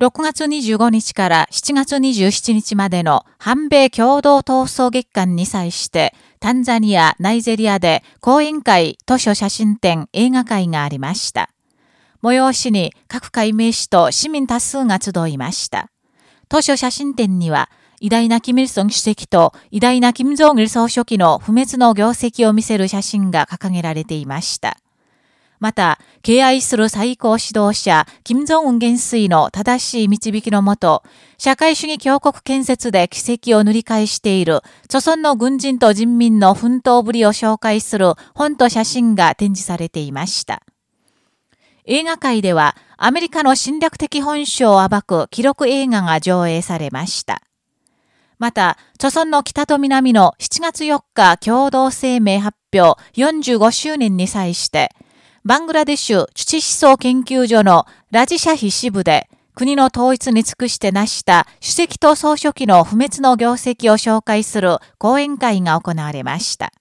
6月25日から7月27日までの反米共同闘争月間に際して、タンザニア、ナイジェリアで講演会、図書写真展、映画会がありました。催しに各界名士と市民多数が集いました。図書写真展には、偉大なキム・イルソン主席と偉大なキム・ジョン・イル総書記の不滅の業績を見せる写真が掲げられていました。また、敬愛する最高指導者、金正恩元帥の正しい導きのもと、社会主義強国建設で奇跡を塗り返している、著村の軍人と人民の奮闘ぶりを紹介する本と写真が展示されていました。映画界では、アメリカの侵略的本性を暴く記録映画が上映されました。また、著村の北と南の7月4日共同声明発表45周年に際して、バングラデシュ土思想研究所のラジシャヒ支部で、国の統一に尽くして成した主席と総書記の不滅の業績を紹介する講演会が行われました。